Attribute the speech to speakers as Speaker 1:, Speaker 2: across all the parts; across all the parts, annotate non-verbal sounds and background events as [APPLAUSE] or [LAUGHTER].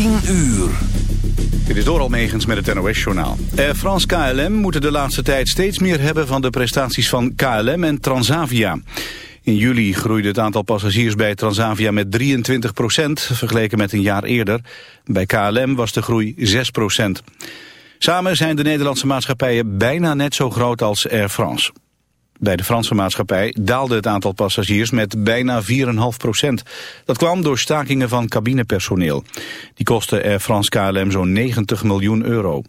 Speaker 1: 10 uur.
Speaker 2: Dit is door Almegens met het NOS-journaal. Air France KLM moeten de laatste tijd steeds meer hebben van de prestaties van KLM en Transavia. In juli groeide het aantal passagiers bij Transavia met 23% vergeleken met een jaar eerder. Bij KLM was de groei 6% Samen zijn de Nederlandse maatschappijen bijna net zo groot als Air France. Bij de Franse maatschappij daalde het aantal passagiers met bijna 4,5 procent. Dat kwam door stakingen van cabinepersoneel. Die kostten Air France KLM zo'n 90 miljoen euro.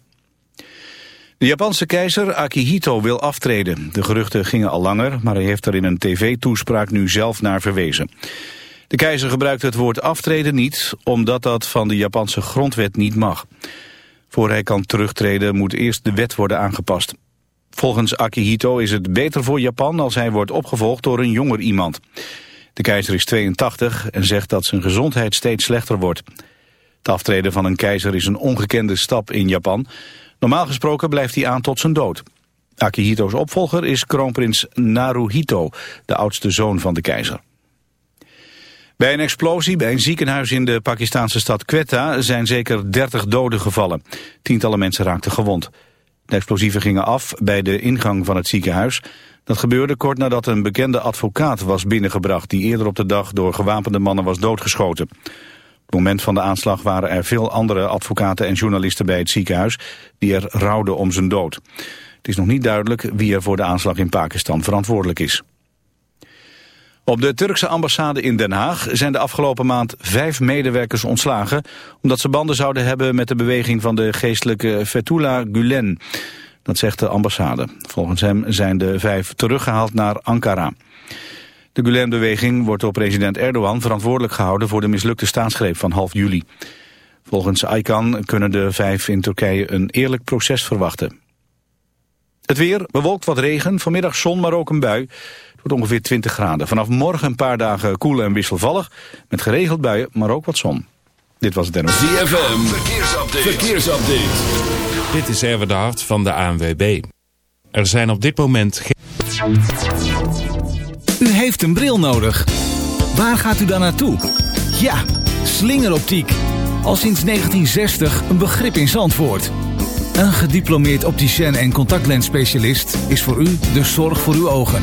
Speaker 2: De Japanse keizer Akihito wil aftreden. De geruchten gingen al langer, maar hij heeft er in een tv-toespraak nu zelf naar verwezen. De keizer gebruikt het woord aftreden niet, omdat dat van de Japanse grondwet niet mag. Voor hij kan terugtreden moet eerst de wet worden aangepast. Volgens Akihito is het beter voor Japan als hij wordt opgevolgd door een jonger iemand. De keizer is 82 en zegt dat zijn gezondheid steeds slechter wordt. Het aftreden van een keizer is een ongekende stap in Japan. Normaal gesproken blijft hij aan tot zijn dood. Akihito's opvolger is kroonprins Naruhito, de oudste zoon van de keizer. Bij een explosie bij een ziekenhuis in de Pakistanse stad Quetta zijn zeker 30 doden gevallen. Tientallen mensen raakten gewond. De explosieven gingen af bij de ingang van het ziekenhuis. Dat gebeurde kort nadat een bekende advocaat was binnengebracht... die eerder op de dag door gewapende mannen was doodgeschoten. Op het moment van de aanslag waren er veel andere advocaten en journalisten bij het ziekenhuis... die er rouwden om zijn dood. Het is nog niet duidelijk wie er voor de aanslag in Pakistan verantwoordelijk is. Op de Turkse ambassade in Den Haag zijn de afgelopen maand vijf medewerkers ontslagen... omdat ze banden zouden hebben met de beweging van de geestelijke Fethullah Gulen. Dat zegt de ambassade. Volgens hem zijn de vijf teruggehaald naar Ankara. De Gulen-beweging wordt door president Erdogan verantwoordelijk gehouden... voor de mislukte staatsgreep van half juli. Volgens Aykan kunnen de vijf in Turkije een eerlijk proces verwachten. Het weer, bewolkt wat regen, vanmiddag zon, maar ook een bui wordt ongeveer 20 graden. Vanaf morgen een paar dagen koel en wisselvallig. Met geregeld buien, maar ook wat zon. Dit was het NOS.
Speaker 1: ZFM, verkeersupdate. verkeersupdate.
Speaker 3: Dit is Erwin de Hart van de ANWB. Er zijn op dit moment geen...
Speaker 4: U heeft een bril nodig. Waar gaat u dan naartoe? Ja, slingeroptiek. Al sinds 1960 een begrip in Zandvoort. Een gediplomeerd opticien en contactlensspecialist is voor u de zorg voor uw ogen.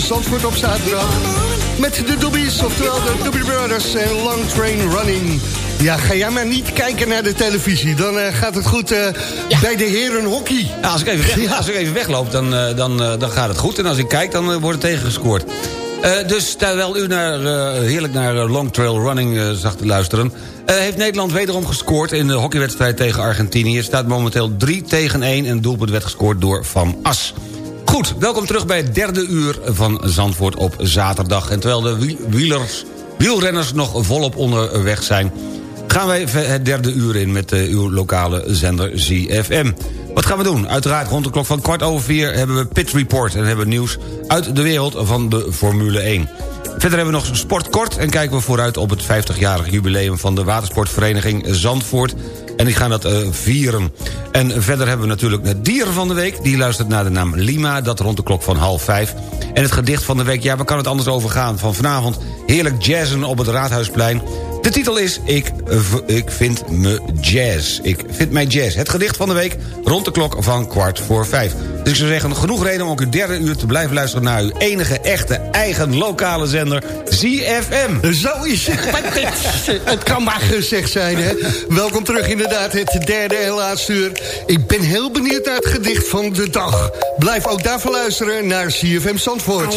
Speaker 5: Van Zandvoort op zaterdag. Met de Doobies, oftewel de Doobie Brothers en Long Train Running. Ja, ga jij maar niet kijken naar de televisie. Dan uh, gaat het goed uh, ja. bij de heren hockey.
Speaker 6: Ja, als, ik even weg, ja. als ik even wegloop, dan, uh, dan, dan gaat het goed. En als ik kijk, dan wordt het tegengescoord. dus terwijl u naar, heerlijk naar Long Trail Running zag te luisteren... heeft Nederland wederom gescoord in de hockeywedstrijd tegen Argentinië. Het staat momenteel 3 tegen 1 en doelpunt werd gescoord door Van As. Goed, welkom terug bij het derde uur van Zandvoort op zaterdag. En terwijl de wielers, wielrenners nog volop onderweg zijn... gaan wij het derde uur in met uh, uw lokale zender ZFM. Wat gaan we doen? Uiteraard rond de klok van kwart over vier hebben we Pit Report... en hebben we nieuws uit de wereld van de Formule 1. Verder hebben we nog sport kort en kijken we vooruit op het 50-jarig jubileum... van de watersportvereniging Zandvoort en die gaan dat uh, vieren. En verder hebben we natuurlijk het dier van de week. Die luistert naar de naam Lima, dat rond de klok van half vijf. En het gedicht van de week, ja, waar kan het anders over gaan? Van vanavond heerlijk jazzen op het Raadhuisplein. De titel is ik, ik vind me jazz. Ik vind mij jazz. Het gedicht van de week rond de klok van kwart voor vijf. Dus ik zou zeggen, genoeg reden om ook uw derde uur te blijven luisteren... naar uw enige echte eigen lokale zender, ZFM.
Speaker 5: Zo is het. het kan maar gezegd zijn, hè. Welkom terug inderdaad, het derde en laatste uur. Ik ben heel benieuwd naar het gedicht van de dag. Blijf ook daarvoor luisteren naar ZFM Zandvoort.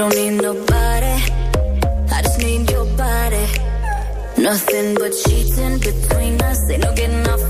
Speaker 5: don't need nobody, I just need your body. Nothing but sheets in between us, ain't no getting off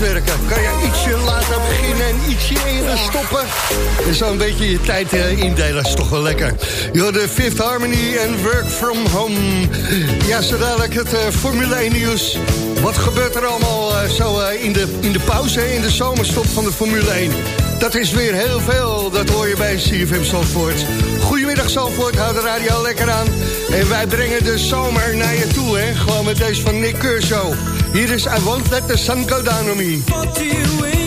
Speaker 7: Kan je ietsje later beginnen en ietsje eerder stoppen. En zo een beetje je tijd eh, indelen. is toch wel lekker. Yo, de Fifth Harmony en Work From Home. Ja, zo dadelijk het eh, Formule 1 nieuws. Wat gebeurt er allemaal eh, zo in, de, in de pauze, in de zomerstop van de Formule 1? Dat is weer heel veel, dat hoor je bij CFM Zandvoort. Goedemiddag Zandvoort, houd de radio lekker aan. En wij brengen de zomer naar je toe, hè. Gewoon met deze van Nick Kershaw. Hier is I Won't Let The Sun Go Down On Me.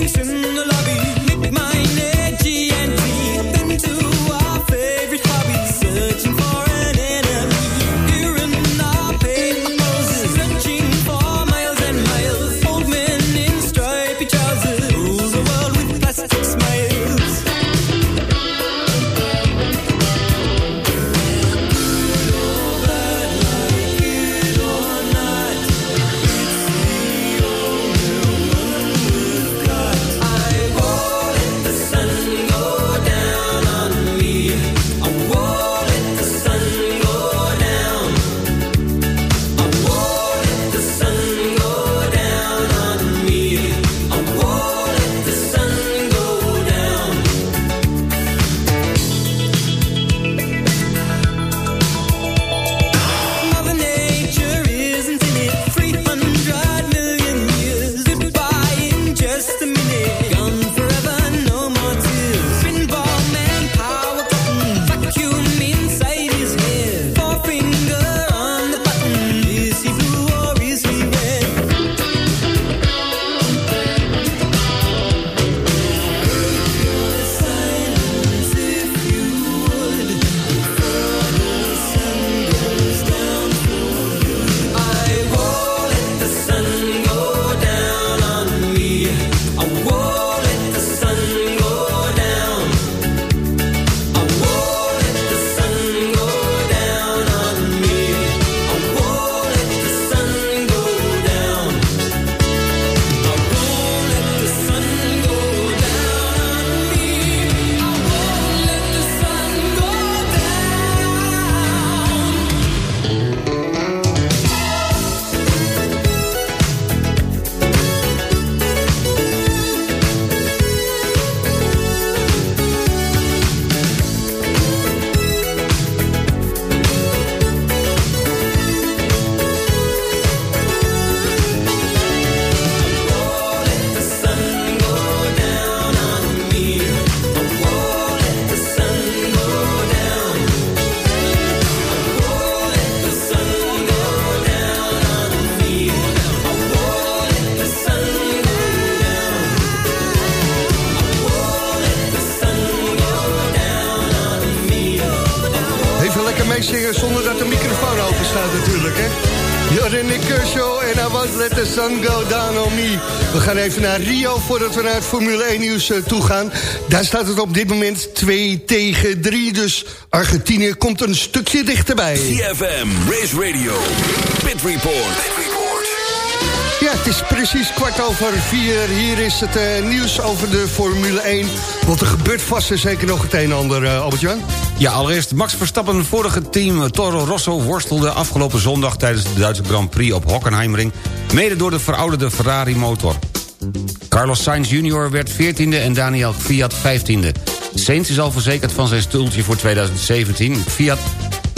Speaker 7: Staat natuurlijk, hè? En I won't let the sun go down on me. We gaan even naar Rio voordat we naar het Formule 1 nieuws uh, toe gaan. Daar staat het op dit moment 2 tegen 3. Dus Argentinië komt een stukje dichterbij.
Speaker 1: CFM, Race Radio, Pit Report.
Speaker 7: Ja, het is precies kwart over vier. Hier is het uh, nieuws over de Formule 1. Want er gebeurt vast en zeker nog het een en ander, uh, Albert-Jan.
Speaker 6: Ja, allereerst Max Verstappen, vorige team Toro Rosso... worstelde afgelopen zondag tijdens de Duitse Grand Prix op Hockenheimring... mede door de verouderde Ferrari-motor. Carlos Sainz Jr. werd 14e en Daniel Fiat 15e. Sainz is al verzekerd van zijn stoeltje voor 2017. Fiat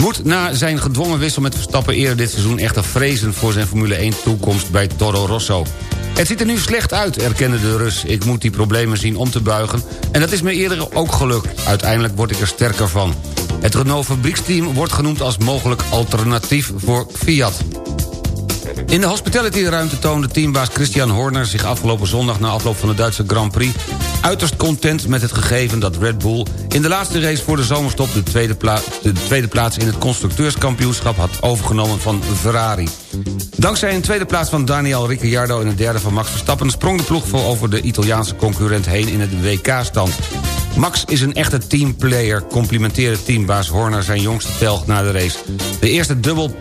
Speaker 6: moet na zijn gedwongen wissel met Verstappen eerder dit seizoen... echter vrezen voor zijn Formule 1-toekomst bij Toro Rosso. Het ziet er nu slecht uit, erkende de Rus. Ik moet die problemen zien om te buigen. En dat is me eerder ook gelukt. Uiteindelijk word ik er sterker van. Het Renault fabrieksteam wordt genoemd als mogelijk alternatief voor Fiat. In de hospitality-ruimte toonde teambaas Christian Horner... zich afgelopen zondag na afloop van de Duitse Grand Prix... uiterst content met het gegeven dat Red Bull... in de laatste race voor de zomerstop... de tweede, de tweede plaats in het constructeurskampioenschap had overgenomen van Ferrari. Dankzij een tweede plaats van Daniel Ricciardo... en een derde van Max Verstappen... sprong de ploeg voor over de Italiaanse concurrent heen in het WK-stand. Max is een echte teamplayer, complimenteerde teambaas Horner zijn jongste telg na de race. De eerste dubbel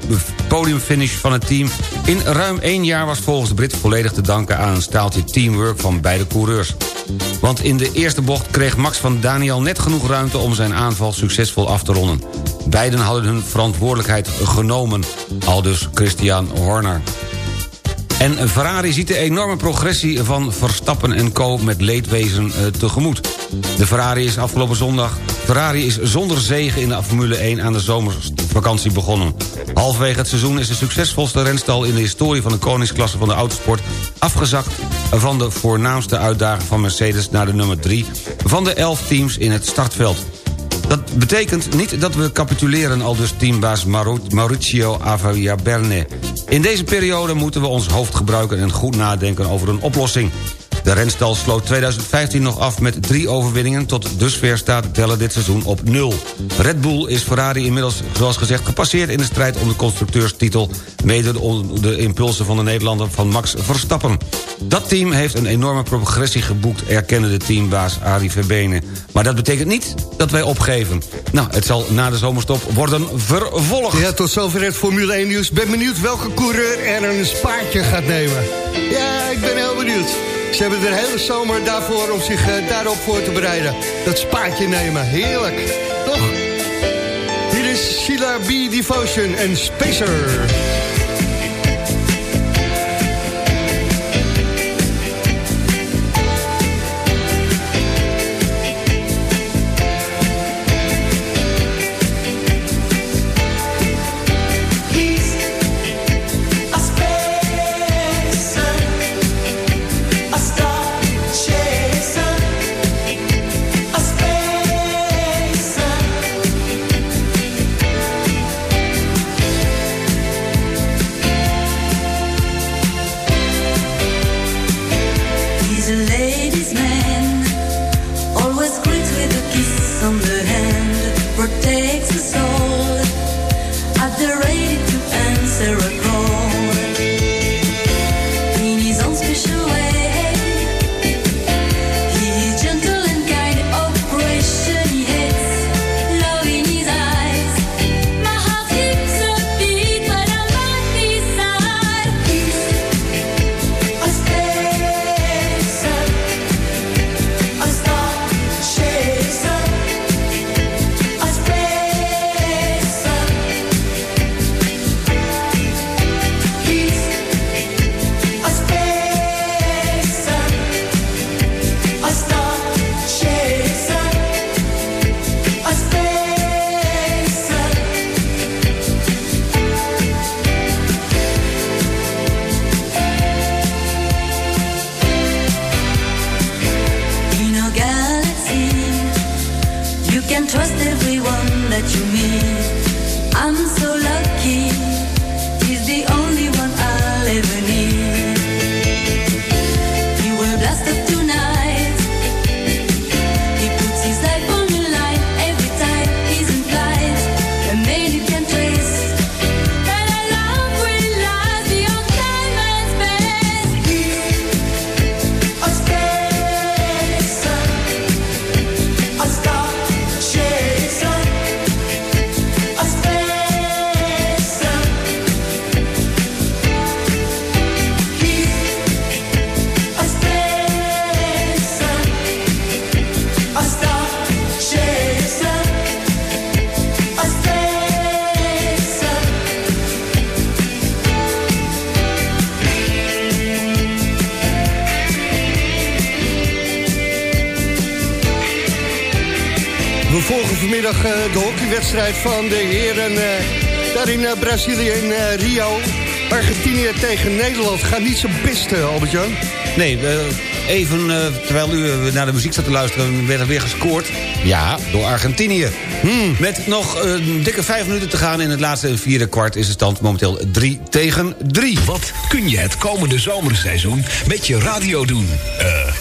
Speaker 6: podiumfinish van het team in ruim één jaar was volgens de Brit volledig te danken aan een staaltje teamwork van beide coureurs. Want in de eerste bocht kreeg Max van Daniel net genoeg ruimte om zijn aanval succesvol af te ronden. Beiden hadden hun verantwoordelijkheid genomen, aldus Christian Horner. En Ferrari ziet de enorme progressie van Verstappen en Co. met leedwezen eh, tegemoet. De Ferrari is afgelopen zondag... Ferrari is zonder zegen in de Formule 1 aan de zomervakantie begonnen. Halverwege het seizoen is de succesvolste renstal in de historie van de koningsklasse van de autosport afgezakt van de voornaamste uitdager van Mercedes naar de nummer 3 van de 11 teams in het startveld. Dat betekent niet dat we capituleren, al dus teambaas Mauricio Berne. In deze periode moeten we ons hoofd gebruiken en goed nadenken over een oplossing. De renstal sloot 2015 nog af met drie overwinningen... tot dusver staat de teller dit seizoen op nul. Red Bull is Ferrari inmiddels, zoals gezegd, gepasseerd... in de strijd om de constructeurstitel... mede de impulsen van de Nederlander van Max Verstappen. Dat team heeft een enorme progressie geboekt... erkende de teambaas Arie Verbenen. Maar dat betekent niet dat wij opgeven. Nou, het zal na de zomerstop worden vervolgd.
Speaker 7: Ja, tot zover het Formule 1 nieuws. Ben benieuwd welke coureur er een spaartje gaat nemen. Ja, ik ben heel benieuwd. Ze hebben de hele zomer daarvoor om zich uh, daarop voor te bereiden. Dat spaatje nemen, heerlijk. Toch? Hier is Sheila B. Devotion en Spacer.
Speaker 8: Protects us
Speaker 7: vanmiddag eh, de hockeywedstrijd van de heren eh, daar in eh, Brazilië in Rio. Argentinië tegen Nederland gaat niet zo best, Albert-Jan.
Speaker 6: Nee, even eh, terwijl u naar de muziek zat te luisteren... werd er weer gescoord. Ja, door Argentinië. Met nog een dikke vijf minuten te gaan in het laatste vierde kwart... is de stand momenteel 3 tegen 3.
Speaker 9: Wat kun je het komende zomerseizoen met je radio doen? Eh,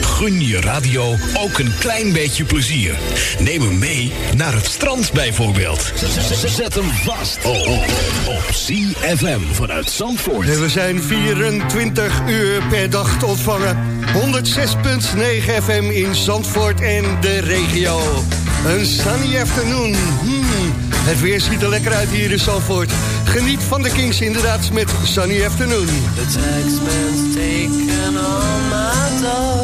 Speaker 9: gun je radio ook een klein beetje plezier. Neem hem mee naar het strand bijvoorbeeld. Zet hem vast oh, oh, op CFM vanuit Zandvoort.
Speaker 7: En we zijn 24 uur per dag te ontvangen. 106.9 FM in Zandvoort en de regio. Een sunny afternoon. Hmm, het weer ziet er lekker uit hier in Zandvoort. Geniet van de Kings inderdaad met Sunny Afternoon.
Speaker 10: The taxman's taken all my dough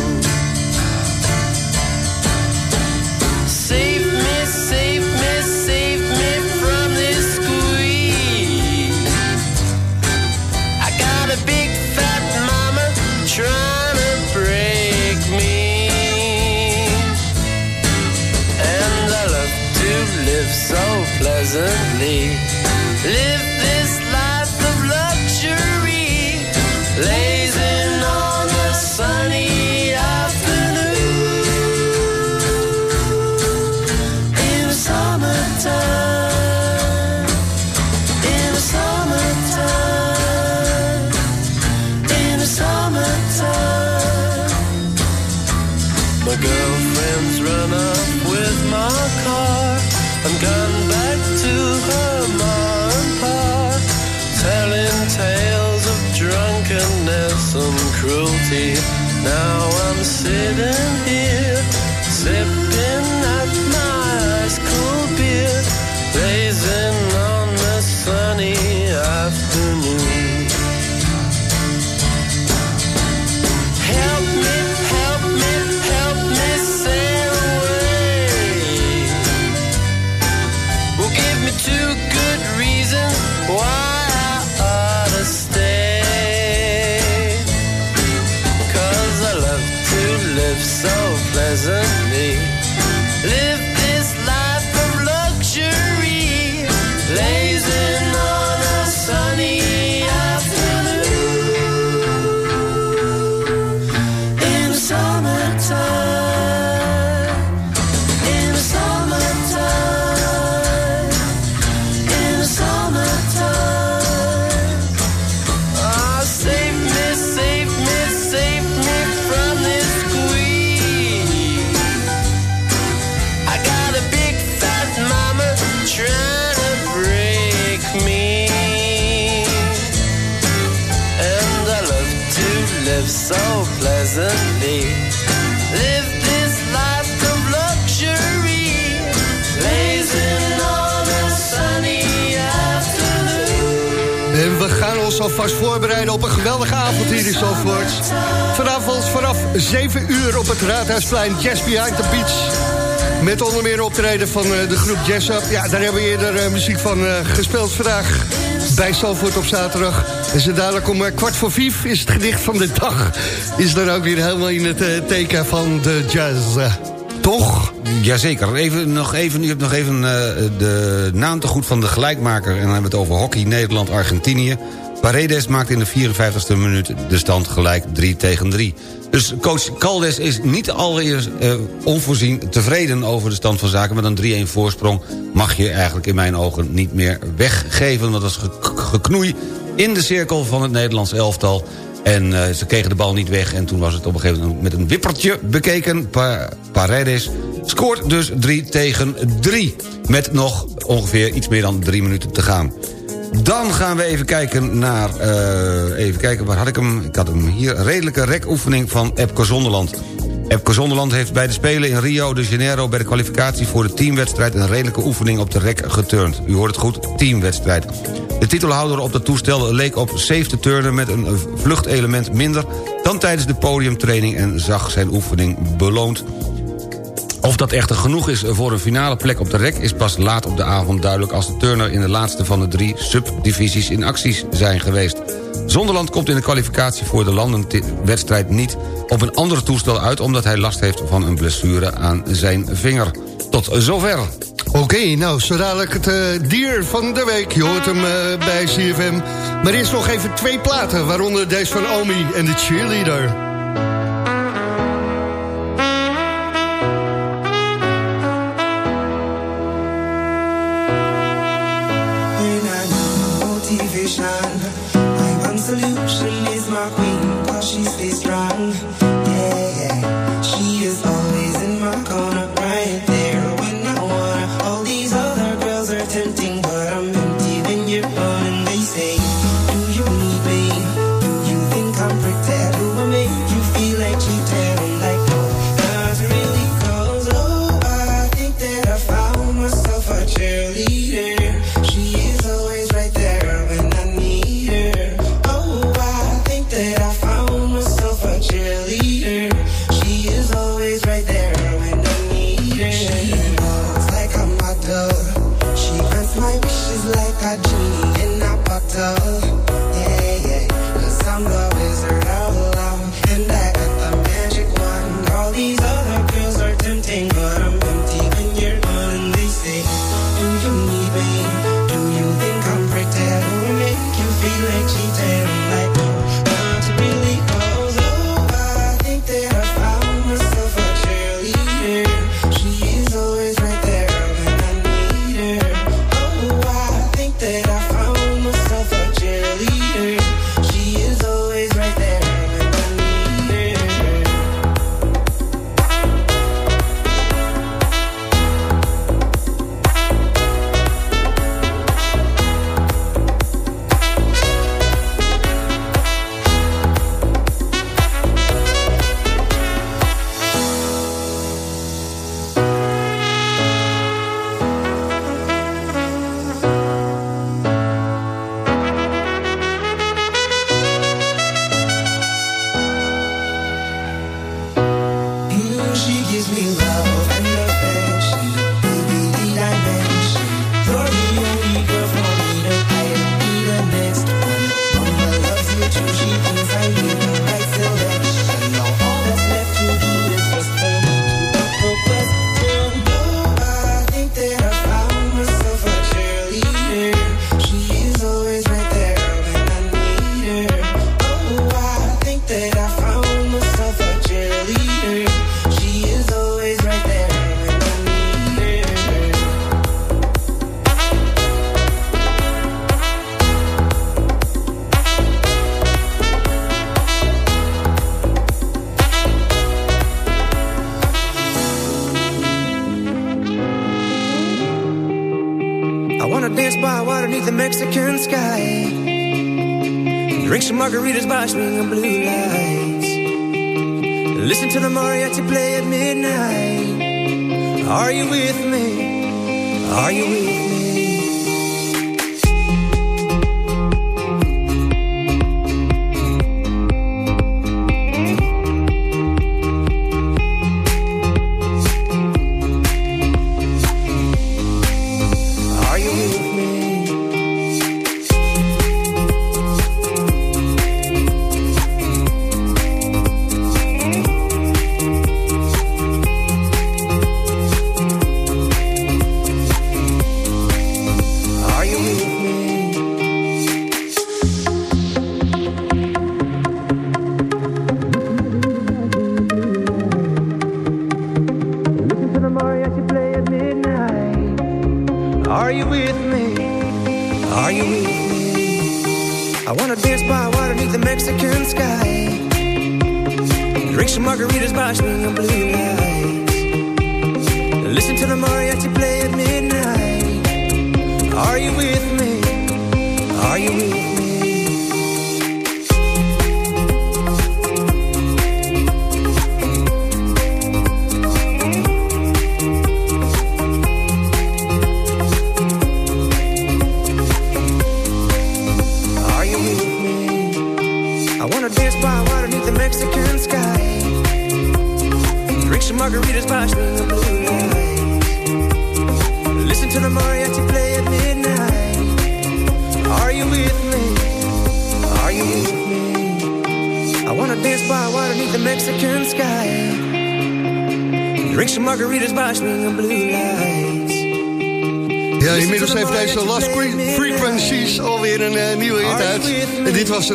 Speaker 10: Pleasantly. Live this life of luxury. Blazing on a sunny.
Speaker 7: En we gaan ons alvast voorbereiden op een geweldige avond hier in Zandvoort. Vanavond vanaf 7 uur op het Raadhuisplein Jazz Behind the Beach. Met onder meer optreden van eh, de groep Jazz Up. Ja, daar hebben we eerder eh, muziek van eh, gespeeld vandaag bij Zandvoort op zaterdag. En zo dadelijk om eh, kwart voor vijf is het gedicht van de dag. Is dan ook weer helemaal in het eh, teken van de jazz. eh. toch?
Speaker 6: Jazeker. Even, nog even, u hebt nog even de naam te goed van de gelijkmaker. En dan hebben we het over hockey Nederland-Argentinië. Paredes maakt in de 54e minuut de stand gelijk 3 tegen 3. Dus coach Caldes is niet allereerst onvoorzien tevreden over de stand van zaken. Met een 3-1 voorsprong mag je eigenlijk in mijn ogen niet meer weggeven. Want dat ge- geknoei in de cirkel van het Nederlands elftal. En eh, ze kregen de bal niet weg. En toen was het op een gegeven moment met een wippertje bekeken. Pa Paredes scoort dus 3 tegen 3. Met nog ongeveer iets meer dan 3 minuten te gaan. Dan gaan we even kijken naar... eh, even kijken, waar had ik hem? Ik had hem hier. Redelijke rekoefening van Epco Zonderland. Epco Zonderland heeft bij de Spelen in Rio de Janeiro... bij de kwalificatie voor de teamwedstrijd... een redelijke oefening op de rek geturnd. U hoort het goed, teamwedstrijd. De titelhouder op dat toestel leek op safe te turnen... met een vluchtelement minder dan tijdens de podiumtraining... en zag zijn oefening beloond. Of dat echter genoeg is voor een finale plek op de rek... is pas laat op de avond duidelijk als de turner... in de laatste van de drie subdivisies in acties zijn geweest. Zonderland komt in de kwalificatie voor de landenwedstrijd niet... op een andere toestel uit... omdat hij last heeft van een blessure aan zijn vinger. Tot zover.
Speaker 7: Oké, nou, zo dadelijk het eh, dier van de week. Je hoort hem eh, bij CFM. Maar eerst nog even twee platen, waaronder deze van Omi en de cheerleader.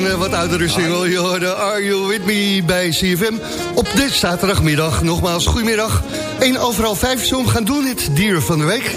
Speaker 7: Eh, wat oudere single. Je hoorde Are You With Me bij CFM. Op dit zaterdagmiddag, nogmaals, goedemiddag. Een overal vijf zo gaan doen, het dier van de week.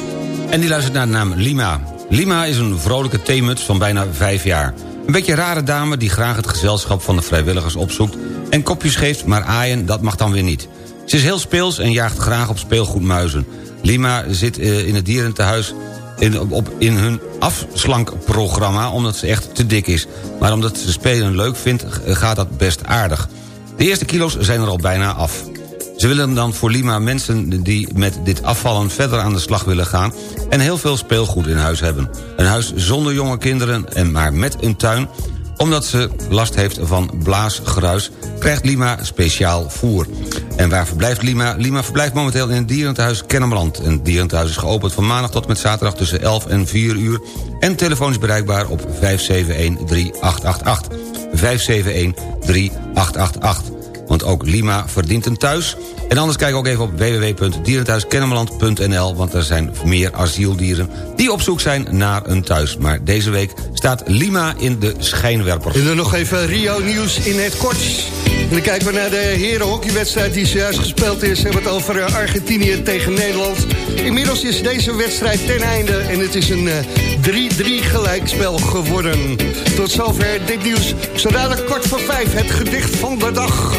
Speaker 6: En die luistert naar de naam Lima. Lima is een vrolijke theemuts van bijna vijf jaar. Een beetje rare dame die graag het gezelschap van de vrijwilligers opzoekt... en kopjes geeft, maar aaien, dat mag dan weer niet. Ze is heel speels en jaagt graag op speelgoedmuizen. Lima zit eh, in het dierentehuis in, op, in hun afslankprogramma... omdat ze echt te dik is. Maar omdat ze spelen leuk vindt, gaat dat best aardig. De eerste kilo's zijn er al bijna af. Ze willen dan voor Lima mensen die met dit afvallen verder aan de slag willen gaan... en heel veel speelgoed in huis hebben. Een huis zonder jonge kinderen en maar met een tuin omdat ze last heeft van blaasgruis, krijgt Lima speciaal voer. En waar verblijft Lima? Lima verblijft momenteel in het dierentehuis Kennemerland. En het dierentehuis is geopend van maandag tot met zaterdag tussen 11 en 4 uur... en telefonisch bereikbaar op 571-3888. 571-3888. Want ook Lima verdient een thuis. En anders kijk ook even op www.dierenthuiskennemerland.nl... want er zijn meer asieldieren die op zoek zijn naar een thuis. Maar deze week staat Lima in de schijnwerper.
Speaker 11: En dan nog even Rio-nieuws in het kort. En dan kijken we naar de herenhockeywedstrijd die zojuist gespeeld is. We hebben het over eh, Argentinië tegen Nederland. Inmiddels is deze wedstrijd ten einde en het is een eh, 3-3 gelijkspel geworden. Tot zover dit nieuws. Zo dadelijk kort voor vijf het gedicht van de dag.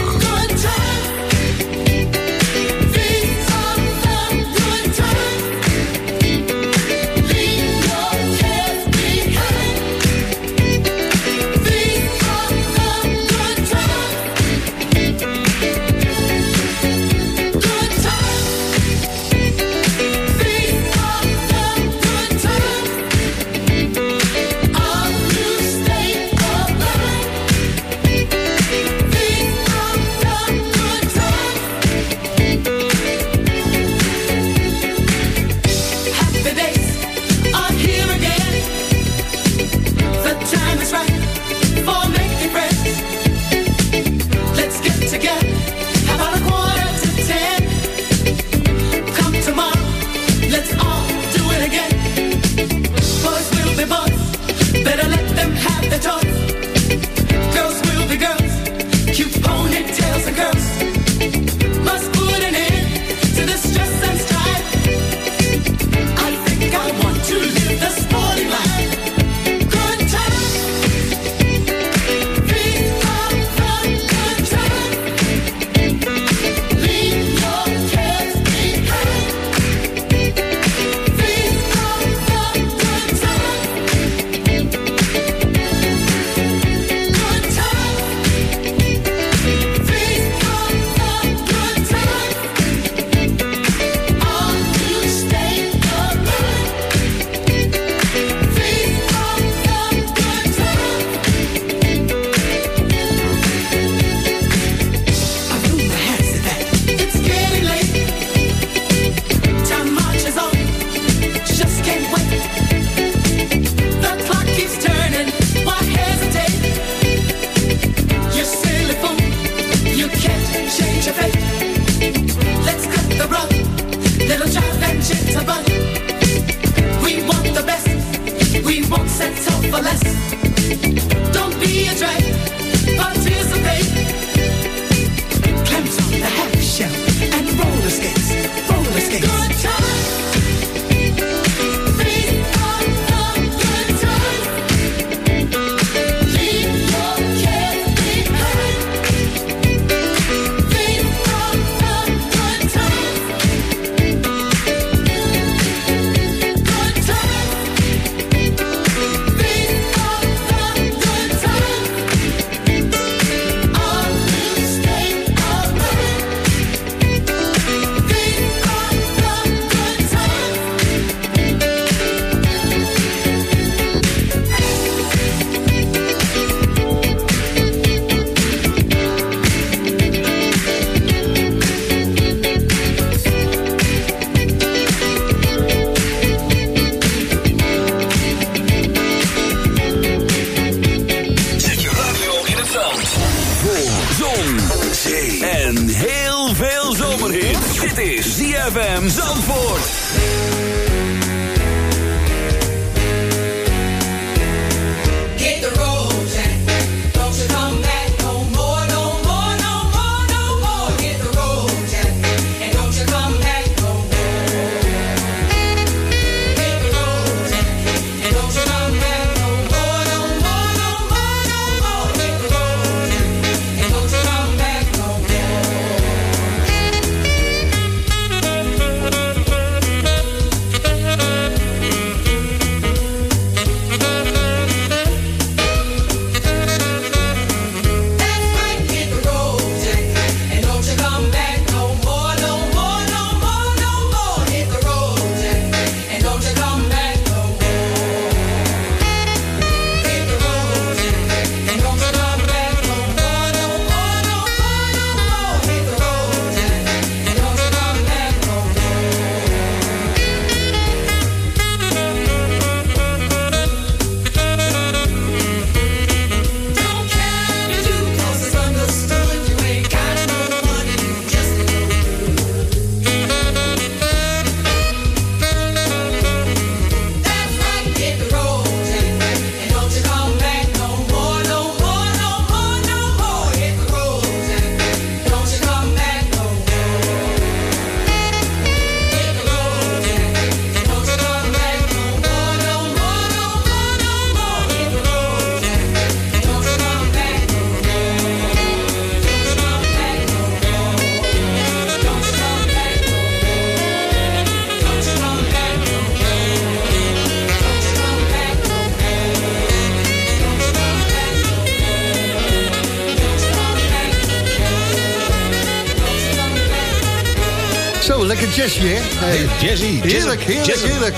Speaker 7: Jazzy. Heerlijk, heerlijk,
Speaker 6: Jazzy.
Speaker 7: heerlijk.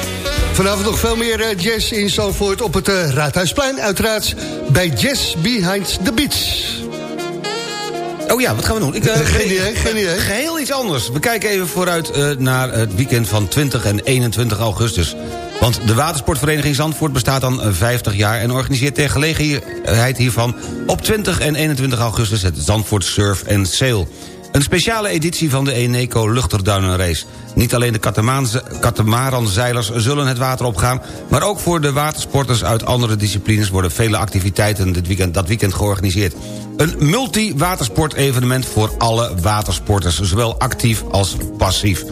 Speaker 7: Vanavond nog veel meer eh, jazz in Zandvoort op het eh, Raadhuisplein. Uiteraard bij Jazz Behind the Beats.
Speaker 6: Oh ja, wat gaan we doen? Ik, eh, [LAUGHS]
Speaker 7: Geen idee, geen idee.
Speaker 6: Geheel iets anders. We kijken even vooruit naar het weekend van 20 en 21 augustus. Want de watersportvereniging Zandvoort bestaat dan eh, 50 jaar... en organiseert ter gelegenheid hiervan op 20 en 21 augustus... het Zandvoort Surf and Sail. Een speciale editie van de Eneco Luchterduinenrace. Niet alleen de katamaranzeilers zullen het water opgaan... maar ook voor de watersporters uit andere disciplines... worden vele activiteiten dit weekend, dat weekend georganiseerd. Een multi-watersport-evenement voor alle watersporters... zowel actief als passief.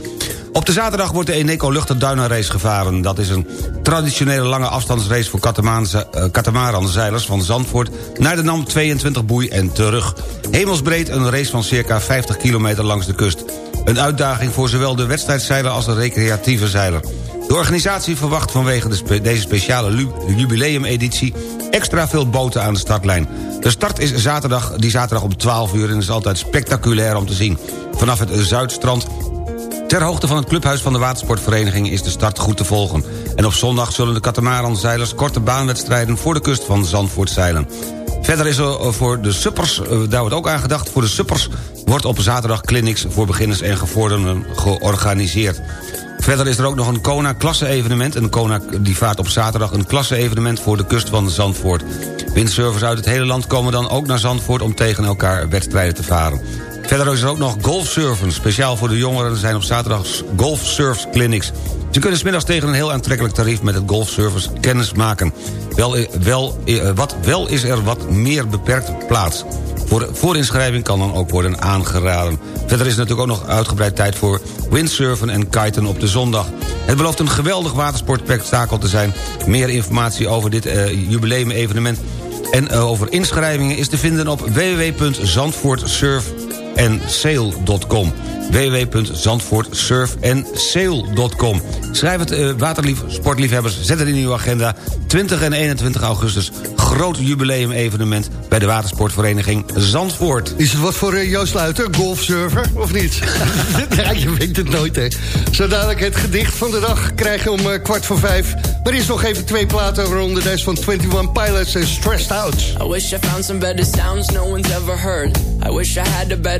Speaker 6: Op de zaterdag wordt de Eneco Luchterduinenrace gevaren. Dat is een traditionele lange afstandsrace voor katamaanze- eh, katamaranzeilers van Zandvoort... naar de NAM 22 boei en terug. Hemelsbreed een race van circa 50 kilometer langs de kust. Een uitdaging voor zowel de wedstrijdzeiler als de recreatieve zeiler. De organisatie verwacht vanwege deze speciale jubileumeditie... extra veel boten aan de startlijn. De start is zaterdag, die zaterdag om 12 uur... en is altijd spectaculair om te zien. Vanaf het Zuidstrand Ter hoogte van het clubhuis van de watersportvereniging is de start goed te volgen. En op zondag zullen de katamaranzeilers korte baanwedstrijden voor de kust van Zandvoort zeilen. Verder is er eh, voor de suppers, eh, daar wordt ook aan gedacht... voor de suppers wordt op zaterdag clinics voor beginners en gevorderden georganiseerd. Verder is er ook nog een Kona-klasse-evenement. Een Kona die vaart op zaterdag een klasse-evenement voor de kust van Zandvoort. Windsurfers uit het hele land komen dan ook naar Zandvoort... om tegen elkaar wedstrijden te varen. Verder is er ook nog golfsurfen. Speciaal voor de jongeren zijn op zaterdag golfsurf clinics. Ze kunnen smiddags tegen een heel aantrekkelijk tarief... met het golfsurfers kennis maken. Wel, eh, wel, eh, wat, wel is er wat meer beperkt plaats. Voor voorinschrijving kan dan ook worden aangeraden. Verder is natuurlijk ook nog uitgebreid tijd voor windsurfen en kiten op de zondag. Het belooft een geweldig watersportspektakel te zijn. Meer informatie over dit eh, jubileum-evenement en eh, over inschrijvingen is te vinden op www.zandvoortsurfandsail.com www.zandvoortsurfandsail.com Schrijf het uh, waterlief, sportliefhebbers, zet het in uw agenda. 20 en 21 augustus, groot jubileum-evenement... bij de watersportvereniging Zandvoort.
Speaker 7: Is het wat voor eh, Joost Luiter, golfsurfer, of niet? [LAUGHS] ja, je weet het nooit, hè. Zo dadelijk het gedicht van de dag krijgen om eh, kwart voor vijf. Maar er is nog even twee platen, waaronder deze van 21 Pilots en Stressed Out.
Speaker 12: I wish I found some better sounds no one's ever heard. I wish I had a better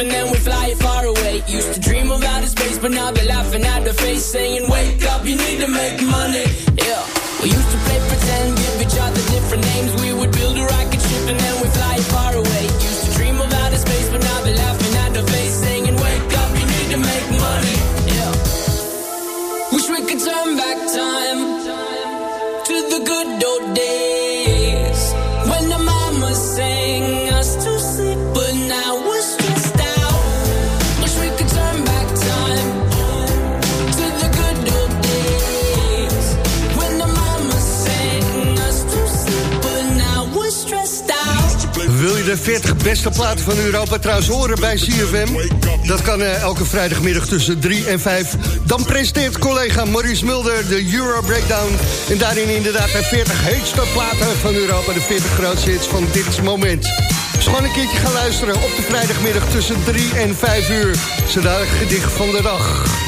Speaker 13: and
Speaker 12: then we'd fly it far away. Used to dream of but now they're laughing at the face, saying, Wake up, you need to make money. Yeah. We used to play pretend, give each other different names. We
Speaker 14: 40 beste platen van Europa trouwens horen bij CFM. Dat kan eh, elke vrijdagmiddag tussen 3 en 5. Dan presenteert collega Maurice Mulder de Euro Breakdown. En daarin inderdaad de 40 heetste platen van Europa. De 40 grootste hits van dit moment. Dus een keertje gaan luisteren op de vrijdagmiddag tussen 3 en 5 uur. Zodat gedicht van de dag.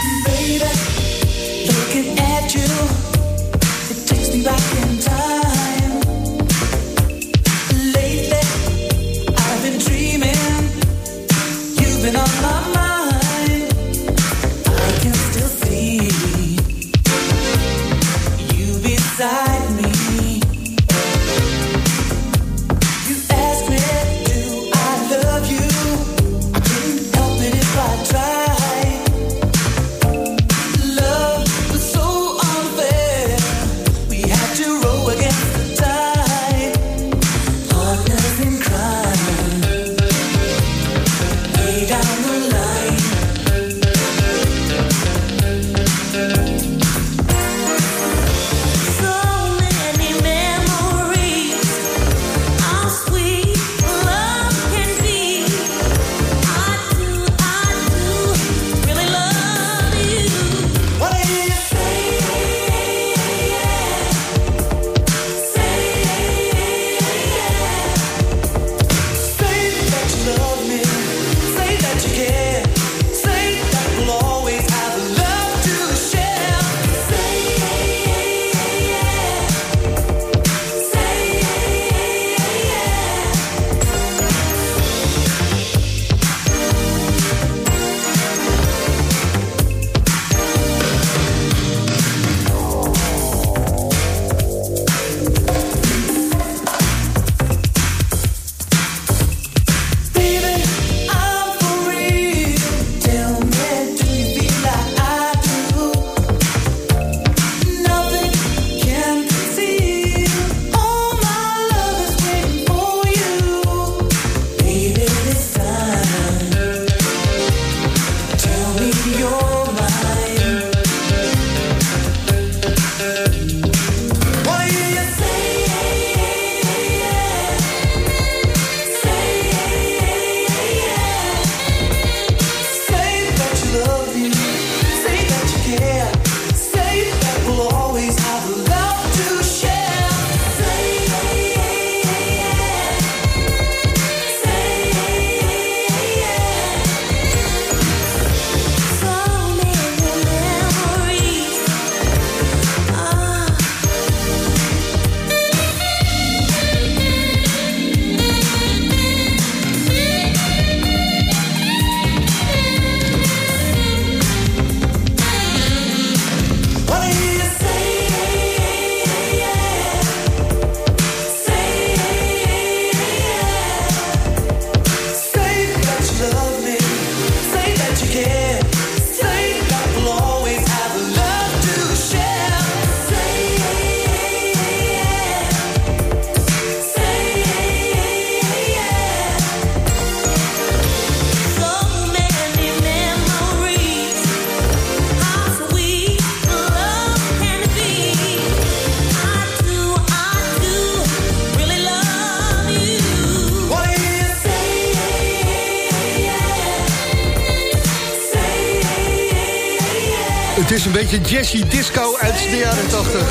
Speaker 14: Beetje jazzy disco uit de jaren 80.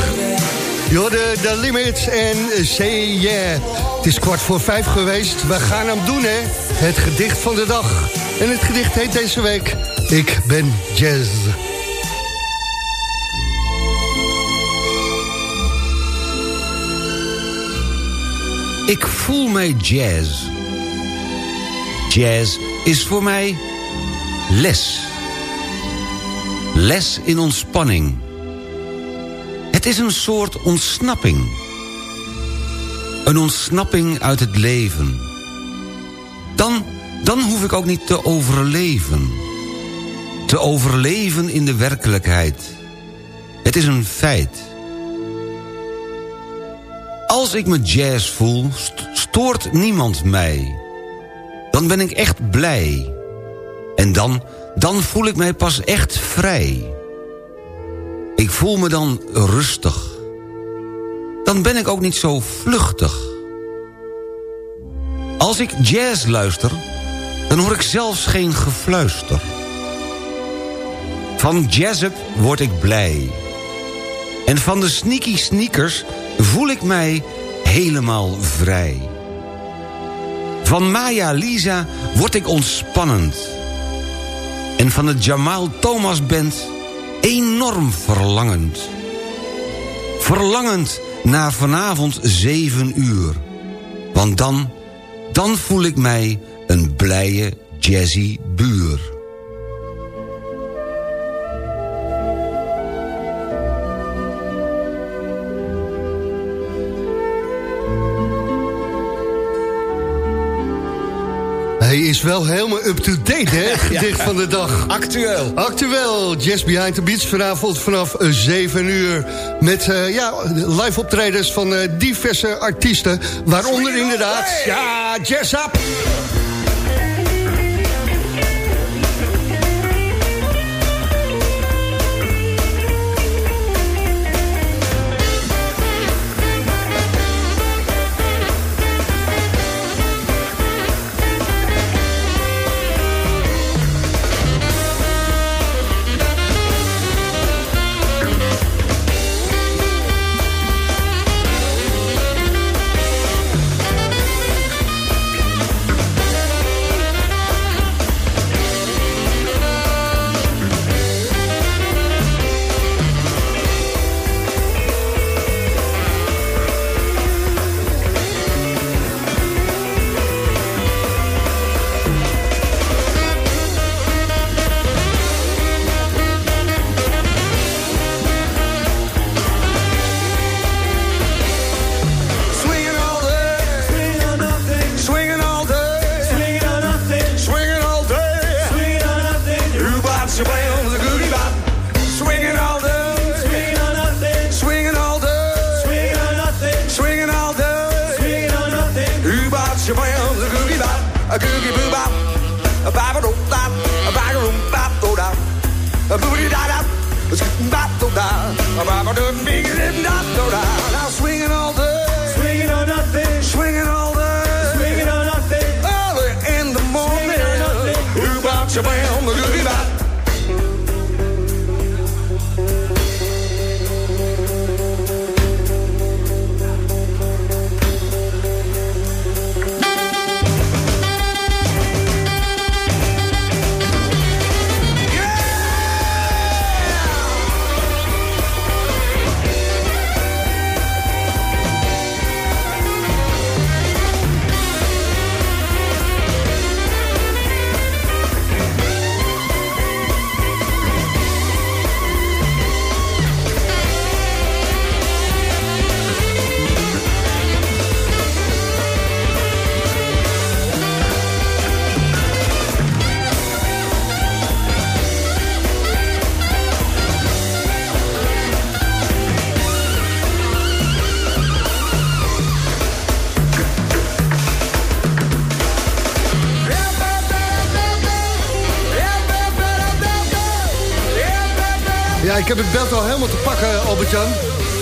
Speaker 14: Je hoorde de Limits en Say Yeah. Het is kwart voor vijf geweest. We gaan hem doen, hè. Het gedicht van de dag. En het gedicht heet deze week... Ik ben jazz.
Speaker 6: Ik voel mij jazz. Jazz is voor mij les. Les in ontspanning. Het is een soort ontsnapping. Een ontsnapping uit het leven. Dan, dan hoef ik ook niet te overleven. Te overleven in de werkelijkheid. Het is een feit. Als ik me jazz voel, st- stoort niemand mij. Dan ben ik echt blij. En dan, dan voel ik mij pas echt vrij. Ik voel me dan rustig. Dan ben ik ook niet zo vluchtig. Als ik jazz luister, dan hoor ik zelfs geen gefluister. Van jazzup word ik blij. En van de sneaky sneakers voel ik mij helemaal vrij. Van Maya Lisa word ik ontspannend. En van de Jamal Thomas Band enorm verlangend. Verlangend naar vanavond zeven uur. Want dan, dan voel ik mij een blije jazzy buur.
Speaker 7: Hij is wel helemaal up-to-date, hè? [LAUGHS] Gedicht van de dag.
Speaker 6: Actueel.
Speaker 7: Actueel. Jazz Behind the Beats vanavond vanaf 7 uur. Met eh, ja, live optredens van eh, diverse artiesten. Waaronder inderdaad, ja, Jazz Up.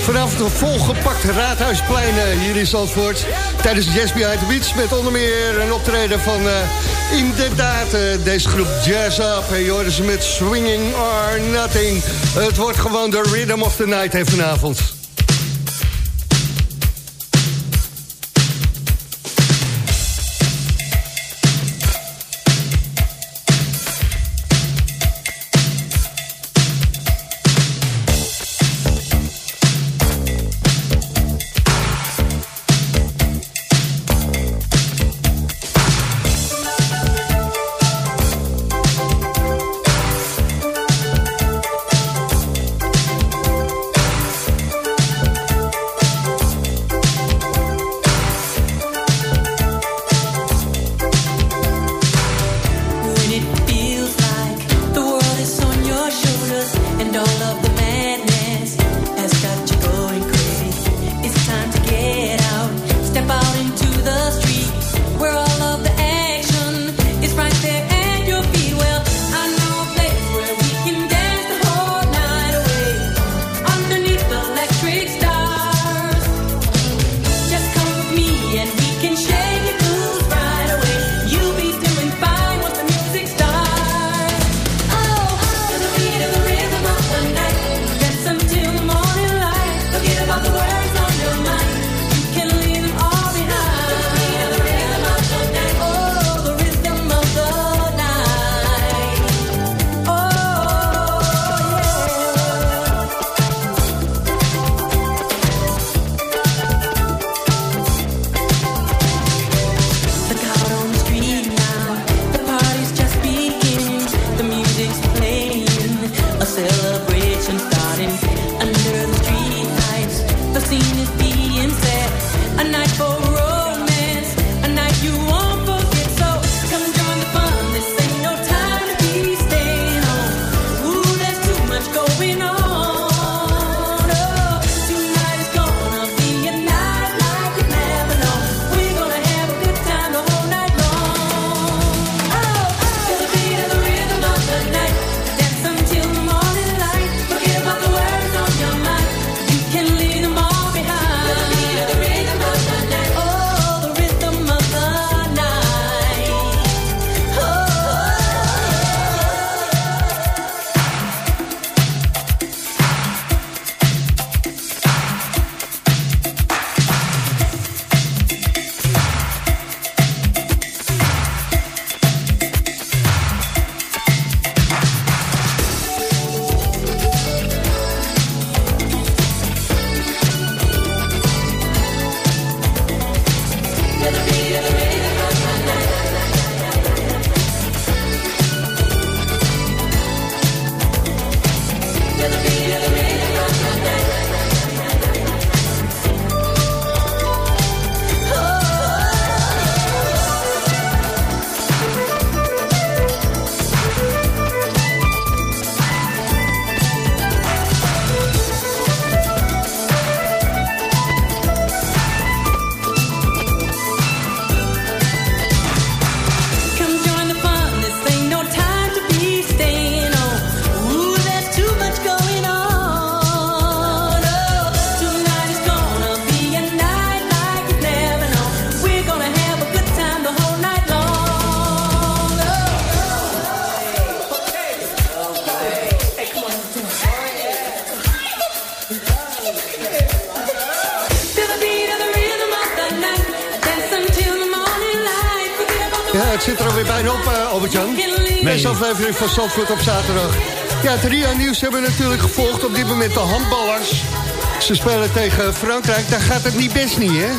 Speaker 7: Vanavond een volgepakt Raadhuisplein eh, hier in Zandvoort. Tijdens de Jazz Behind the Beats met onder meer een optreden van... eh, inderdaad, eh, deze groep Jazz Up. En je ze met Swinging or Nothing. Het wordt gewoon de Rhythm of the Night vanavond. Bijna op, eh, Albert-Jan. Aflevering van Zandvoort op zaterdag. Ja, het Ria-nieuws hebben we natuurlijk gevolgd. Op dit moment de handballers. Ze spelen tegen Frankrijk. Daar gaat het niet best niet, hè?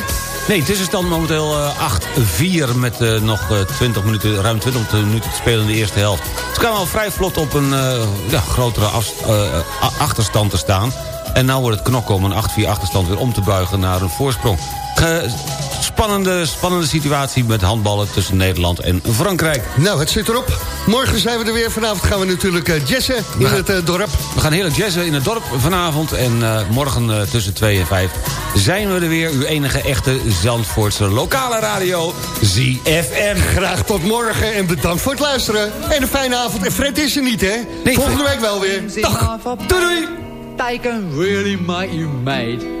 Speaker 6: Nee, tussenstand momenteel eh, 8-4 met eh, nog eh, 20 minuten, ruim 20 minuten te spelen in de eerste helft. Ze kwamen al vrij vlot op een eh, ja, grotere eh, achterstand te staan. En nu wordt het knokken om een 8-4 achterstand weer om te buigen naar een voorsprong. Spannende, spannende situatie met handballen tussen Nederland en Frankrijk.
Speaker 7: Nou, het zit erop. Morgen zijn we er weer. Vanavond gaan we natuurlijk uh, jazzen in
Speaker 6: gaan-
Speaker 7: het eh, dorp.
Speaker 6: We gaan heerlijk jazzen in het dorp vanavond. En eh, morgen eh, tussen 2 en 5 zijn we er weer. Uw enige echte Zandvoortse lokale radio, ZFM.
Speaker 7: Graag tot morgen en bedankt voor het luisteren. En een fijne avond. En Fred is er niet, hè?
Speaker 6: Nee,
Speaker 7: Volgende week wel weer. Dag.
Speaker 15: Doei doei! They can really make you mad.